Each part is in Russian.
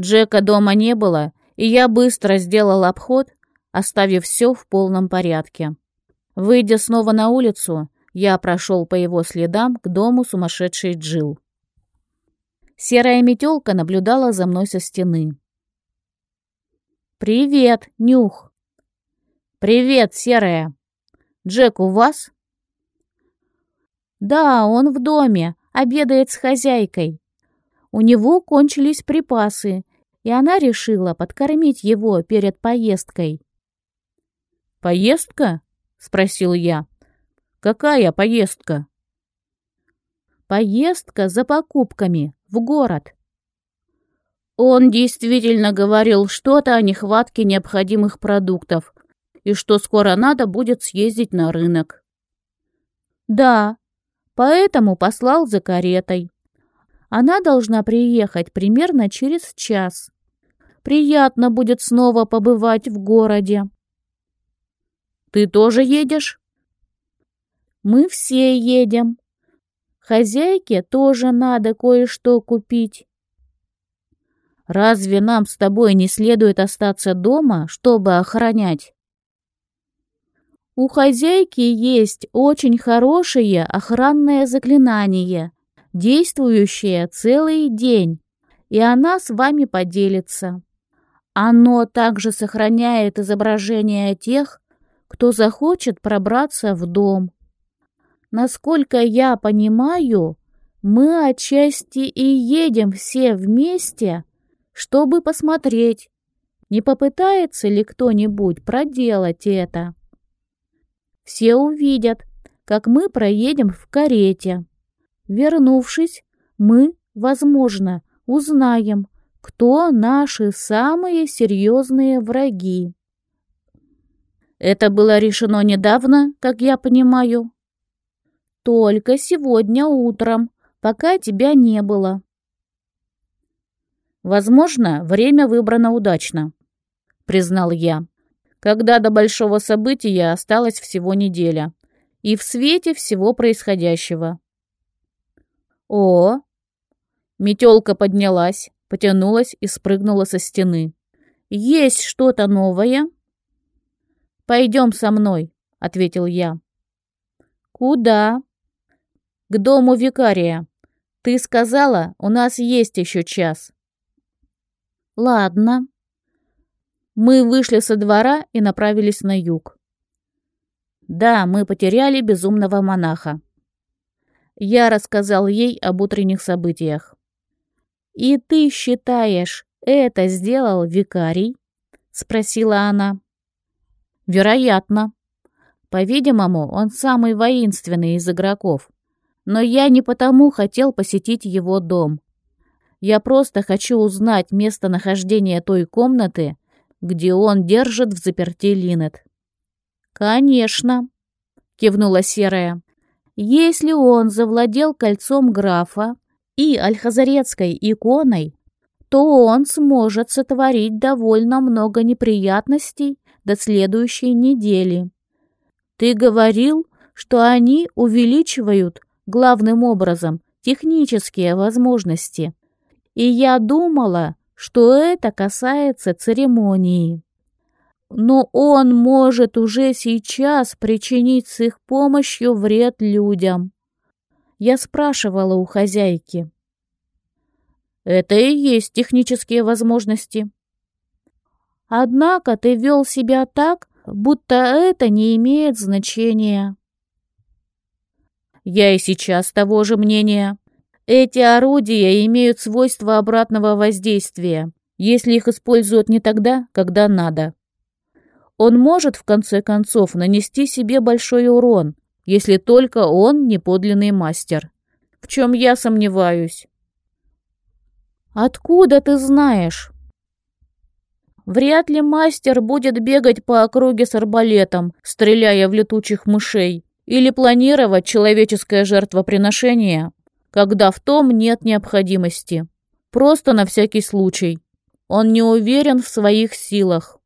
Джека дома не было, и я быстро сделал обход, оставив все в полном порядке. Выйдя снова на улицу, я прошел по его следам к дому сумасшедшей Джил. Серая метелка наблюдала за мной со стены. «Привет, Нюх!» «Привет, Серая! Джек у вас?» «Да, он в доме, обедает с хозяйкой. У него кончились припасы, и она решила подкормить его перед поездкой». «Поездка?» — спросил я. «Какая поездка?» «Поездка за покупками в город». Он действительно говорил что-то о нехватке необходимых продуктов и что скоро надо будет съездить на рынок. «Да, поэтому послал за каретой. Она должна приехать примерно через час. Приятно будет снова побывать в городе. Ты тоже едешь? Мы все едем. Хозяйке тоже надо кое-что купить. Разве нам с тобой не следует остаться дома, чтобы охранять? У хозяйки есть очень хорошее охранное заклинание, действующее целый день, и она с вами поделится. Оно также сохраняет изображение тех, кто захочет пробраться в дом. Насколько я понимаю, мы отчасти и едем все вместе, чтобы посмотреть, не попытается ли кто-нибудь проделать это. Все увидят, как мы проедем в карете. Вернувшись, мы, возможно, узнаем, кто наши самые серьезные враги. Это было решено недавно, как я понимаю. Только сегодня утром, пока тебя не было. Возможно, время выбрано удачно, признал я. Когда до большого события осталась всего неделя. И в свете всего происходящего. О! Метелка поднялась, потянулась и спрыгнула со стены. Есть что-то новое? «Пойдем со мной», — ответил я. «Куда?» «К дому викария. Ты сказала, у нас есть еще час». «Ладно». Мы вышли со двора и направились на юг. Да, мы потеряли безумного монаха. Я рассказал ей об утренних событиях. «И ты считаешь, это сделал викарий?» — спросила она. Вероятно. По-видимому, он самый воинственный из игроков. Но я не потому хотел посетить его дом. Я просто хочу узнать местонахождение той комнаты, где он держит в заперти Линет. «Конечно», — кивнула Серая. «Если он завладел кольцом графа и альхазарецкой иконой, то он сможет сотворить довольно много неприятностей до следующей недели. Ты говорил, что они увеличивают, главным образом, технические возможности. И я думала, что это касается церемонии. Но он может уже сейчас причинить с их помощью вред людям. Я спрашивала у хозяйки. Это и есть технические возможности. Однако ты вел себя так, будто это не имеет значения. Я и сейчас того же мнения. Эти орудия имеют свойство обратного воздействия, если их используют не тогда, когда надо. Он может, в конце концов, нанести себе большой урон, если только он не подлинный мастер. В чем я сомневаюсь. «Откуда ты знаешь?» Вряд ли мастер будет бегать по округе с арбалетом, стреляя в летучих мышей, или планировать человеческое жертвоприношение, когда в том нет необходимости. Просто на всякий случай. Он не уверен в своих силах.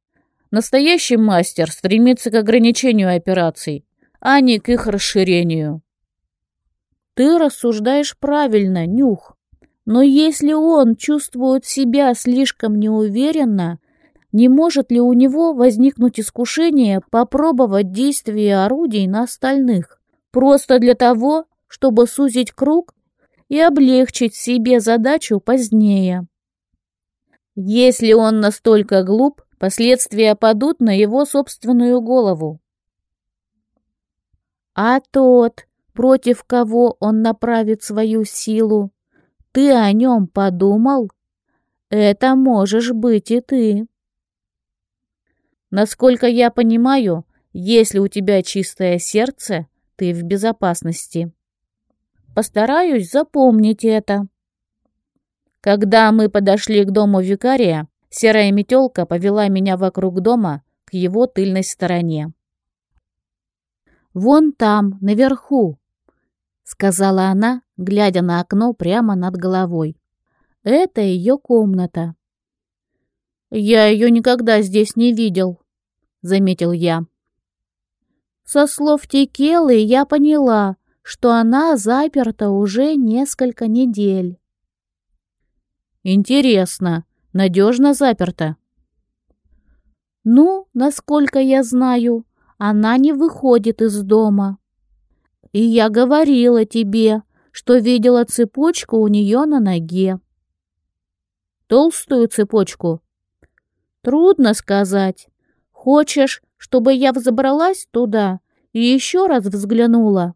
Настоящий мастер стремится к ограничению операций, а не к их расширению. Ты рассуждаешь правильно, Нюх. Но если он чувствует себя слишком неуверенно, не может ли у него возникнуть искушение попробовать действие орудий на остальных, просто для того, чтобы сузить круг и облегчить себе задачу позднее? Если он настолько глуп, последствия падут на его собственную голову. А тот, против кого он направит свою силу, ты о нем подумал? Это можешь быть и ты. Насколько я понимаю, если у тебя чистое сердце, ты в безопасности. Постараюсь запомнить это. Когда мы подошли к дому викария, серая метелка повела меня вокруг дома к его тыльной стороне. «Вон там, наверху», — сказала она, глядя на окно прямо над головой. «Это ее комната». «Я ее никогда здесь не видел», — заметил я. Со слов Текелы я поняла, что она заперта уже несколько недель. Интересно, надежно заперта? Ну, насколько я знаю, она не выходит из дома. И я говорила тебе, что видела цепочку у нее на ноге. Толстую цепочку? Трудно сказать. Хочешь, чтобы я взобралась туда и еще раз взглянула?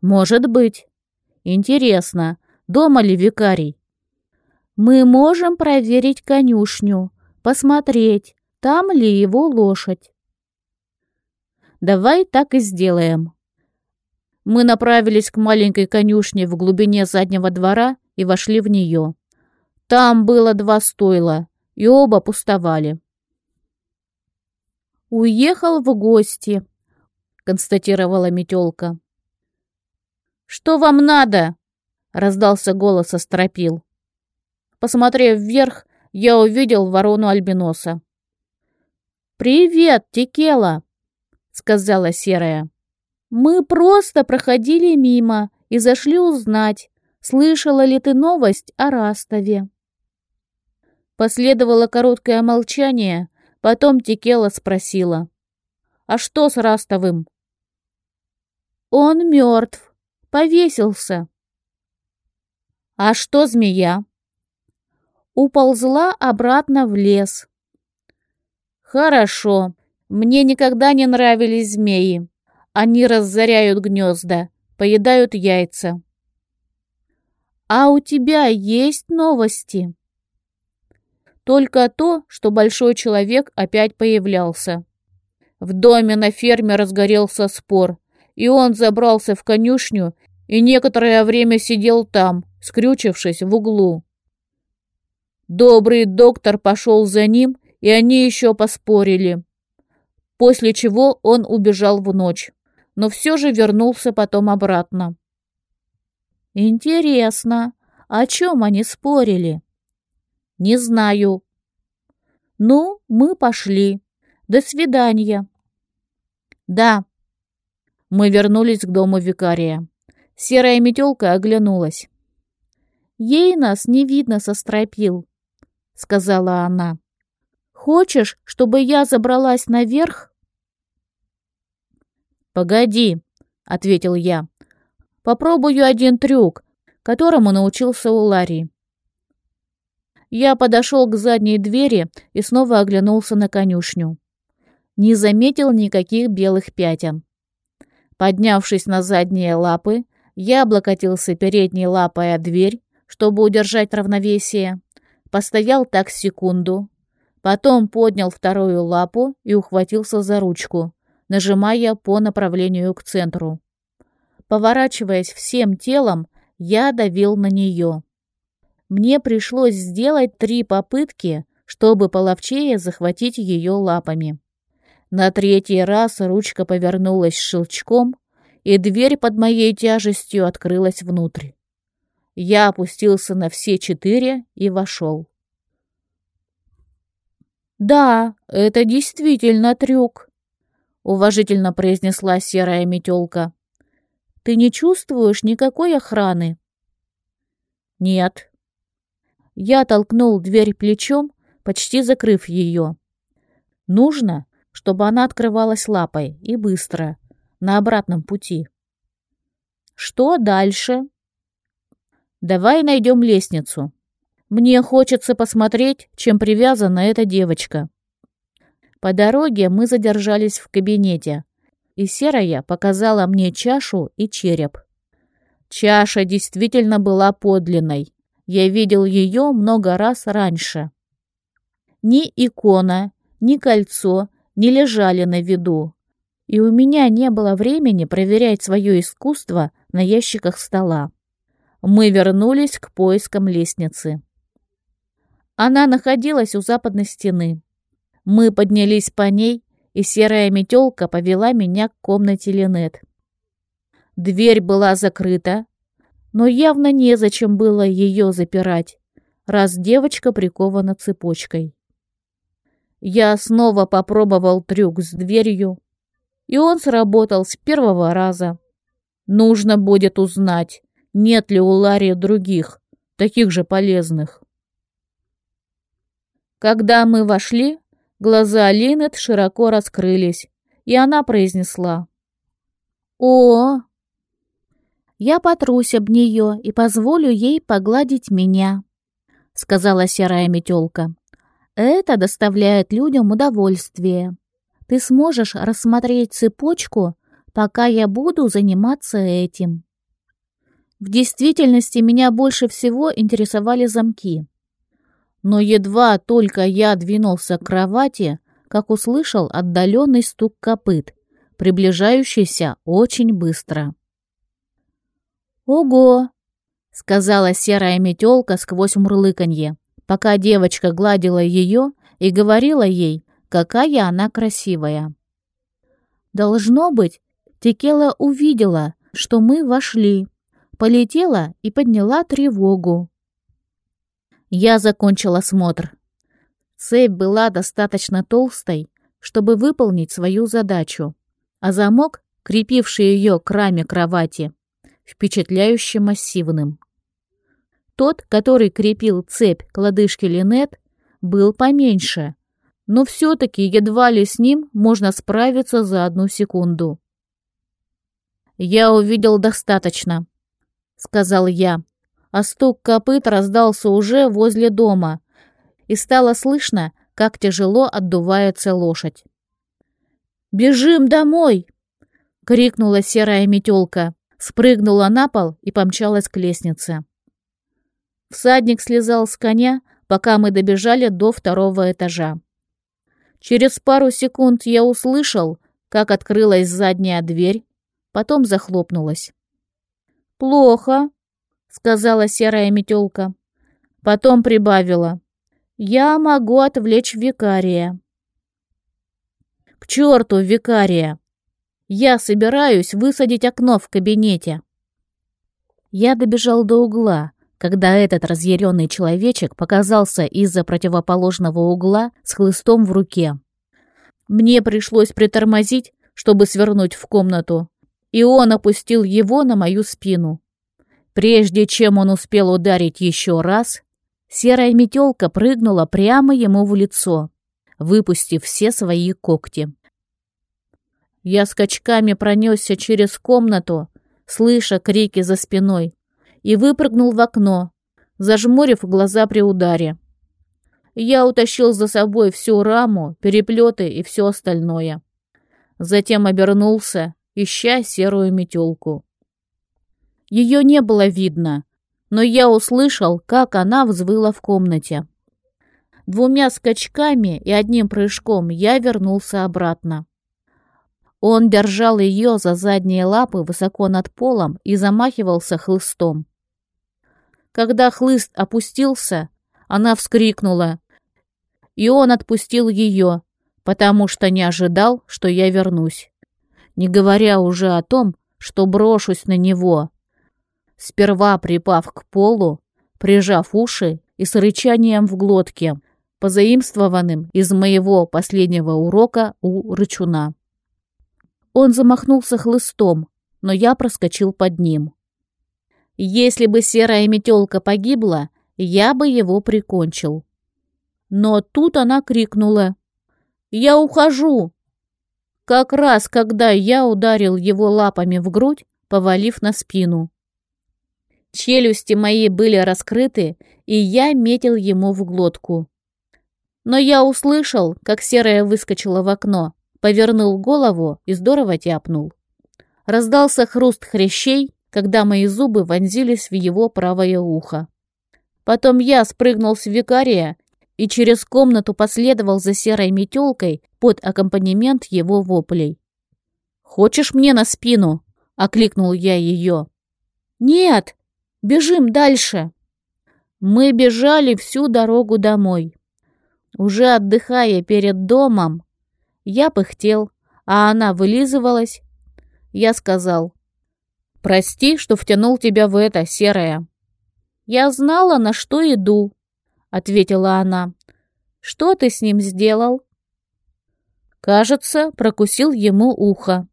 Может быть. Интересно, дома ли викарий? Мы можем проверить конюшню, посмотреть, там ли его лошадь. Давай так и сделаем. Мы направились к маленькой конюшне в глубине заднего двора и вошли в нее. Там было два стойла, и оба пустовали. «Уехал в гости», — констатировала метелка. «Что вам надо?» — раздался голос Астропил. Посмотрев вверх, я увидел ворону альбиноса. «Привет, Текела!» — сказала серая. «Мы просто проходили мимо и зашли узнать, слышала ли ты новость о Растове». Последовало короткое молчание, потом Текела спросила. «А что с Растовым?» «Он мертв, повесился». «А что змея?» Уползла обратно в лес. «Хорошо. Мне никогда не нравились змеи. Они разоряют гнезда, поедают яйца». «А у тебя есть новости?» Только то, что большой человек опять появлялся. В доме на ферме разгорелся спор, и он забрался в конюшню и некоторое время сидел там, скрючившись в углу. Добрый доктор пошел за ним, и они еще поспорили. После чего он убежал в ночь, но все же вернулся потом обратно. Интересно, о чем они спорили? Не знаю. Ну, мы пошли. До свидания. Да. Мы вернулись к дому викария. Серая метелка оглянулась. Ей нас не видно со стропил сказала она. Хочешь, чтобы я забралась наверх? Погоди, ответил я. Попробую один трюк, которому научился у Ларри. Я подошел к задней двери и снова оглянулся на конюшню. Не заметил никаких белых пятен. Поднявшись на задние лапы, я облокотился передней лапой о дверь, чтобы удержать равновесие, Постоял так секунду, потом поднял вторую лапу и ухватился за ручку, нажимая по направлению к центру. Поворачиваясь всем телом, я давил на нее. Мне пришлось сделать три попытки, чтобы половчее захватить ее лапами. На третий раз ручка повернулась щелчком, и дверь под моей тяжестью открылась внутрь. Я опустился на все четыре и вошел. «Да, это действительно трюк», — уважительно произнесла серая метелка. «Ты не чувствуешь никакой охраны?» Нет. Я толкнул дверь плечом, почти закрыв ее. Нужно, чтобы она открывалась лапой и быстро, на обратном пути. Что дальше? Давай найдем лестницу. Мне хочется посмотреть, чем привязана эта девочка. По дороге мы задержались в кабинете, и Серая показала мне чашу и череп. Чаша действительно была подлинной. Я видел ее много раз раньше. Ни икона, ни кольцо не лежали на виду, и у меня не было времени проверять свое искусство на ящиках стола. Мы вернулись к поискам лестницы. Она находилась у западной стены. Мы поднялись по ней, и серая метелка повела меня к комнате Линет. Дверь была закрыта, но явно незачем было ее запирать, раз девочка прикована цепочкой. Я снова попробовал трюк с дверью, и он сработал с первого раза. Нужно будет узнать, нет ли у Ларри других, таких же полезных. Когда мы вошли, глаза Линет широко раскрылись, и она произнесла. «О, я потрусь об нее и позволю ей погладить меня», — сказала серая метелка. «Это доставляет людям удовольствие. Ты сможешь рассмотреть цепочку, пока я буду заниматься этим». В действительности меня больше всего интересовали замки. Но едва только я двинулся к кровати, как услышал отдаленный стук копыт, приближающийся очень быстро. «Ого!» — сказала серая метелка сквозь мурлыканье, пока девочка гладила ее и говорила ей, какая она красивая. Должно быть, Текела увидела, что мы вошли, полетела и подняла тревогу. Я закончил осмотр. Цепь была достаточно толстой, чтобы выполнить свою задачу, а замок, крепивший ее к раме кровати, впечатляюще массивным. Тот, который крепил цепь к лодыжке Линет, был поменьше, но все-таки едва ли с ним можно справиться за одну секунду. «Я увидел достаточно», — сказал я, а стук копыт раздался уже возле дома, и стало слышно, как тяжело отдувается лошадь. «Бежим домой!» — крикнула серая метелка спрыгнула на пол и помчалась к лестнице. Всадник слезал с коня, пока мы добежали до второго этажа. Через пару секунд я услышал, как открылась задняя дверь, потом захлопнулась. «Плохо», — сказала серая метелка. Потом прибавила. «Я могу отвлечь викария». «К черту викария!» Я собираюсь высадить окно в кабинете. Я добежал до угла, когда этот разъяренный человечек показался из-за противоположного угла с хлыстом в руке. Мне пришлось притормозить, чтобы свернуть в комнату, и он опустил его на мою спину. Прежде чем он успел ударить еще раз, серая метелка прыгнула прямо ему в лицо, выпустив все свои когти. Я скачками пронесся через комнату, слыша крики за спиной, и выпрыгнул в окно, зажмурив глаза при ударе. Я утащил за собой всю раму, переплеты и все остальное. Затем обернулся, ища серую метелку. Ее не было видно, но я услышал, как она взвыла в комнате. Двумя скачками и одним прыжком я вернулся обратно. Он держал ее за задние лапы высоко над полом и замахивался хлыстом. Когда хлыст опустился, она вскрикнула, и он отпустил ее, потому что не ожидал, что я вернусь, не говоря уже о том, что брошусь на него. Сперва припав к полу, прижав уши и с рычанием в глотке, позаимствованным из моего последнего урока у рычуна. Он замахнулся хлыстом, но я проскочил под ним. Если бы серая метелка погибла, я бы его прикончил. Но тут она крикнула. «Я ухожу!» Как раз, когда я ударил его лапами в грудь, повалив на спину. Челюсти мои были раскрыты, и я метил ему в глотку. Но я услышал, как серая выскочила в окно, повернул голову и здорово тяпнул. Раздался хруст хрящей, когда мои зубы вонзились в его правое ухо. Потом я спрыгнул с викария и через комнату последовал за серой метелкой под аккомпанемент его воплей. «Хочешь мне на спину?» — окликнул я ее. «Нет! Бежим дальше!» Мы бежали всю дорогу домой. Уже отдыхая перед домом, я пыхтел, а она вылизывалась. Я сказал, «Прости, что втянул тебя в это, серое». «Я знала, на что иду», — ответила она. «Что ты с ним сделал?» Кажется, прокусил ему ухо.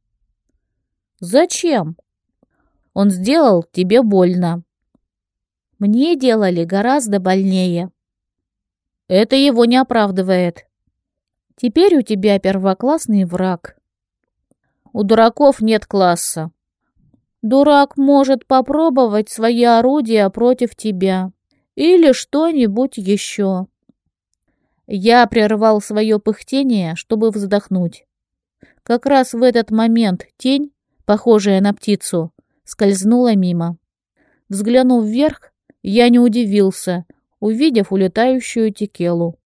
«Зачем?» «Он сделал тебе больно». «Мне делали гораздо больнее». «Это его не оправдывает». «Теперь у тебя первоклассный враг». «У дураков нет класса», Дурак может попробовать свои орудия против тебя. Или что-нибудь еще. Я прервал свое пыхтение, чтобы вздохнуть. Как раз в этот момент тень, похожая на птицу, скользнула мимо. Взглянув вверх, я не удивился, увидев улетающую текелу.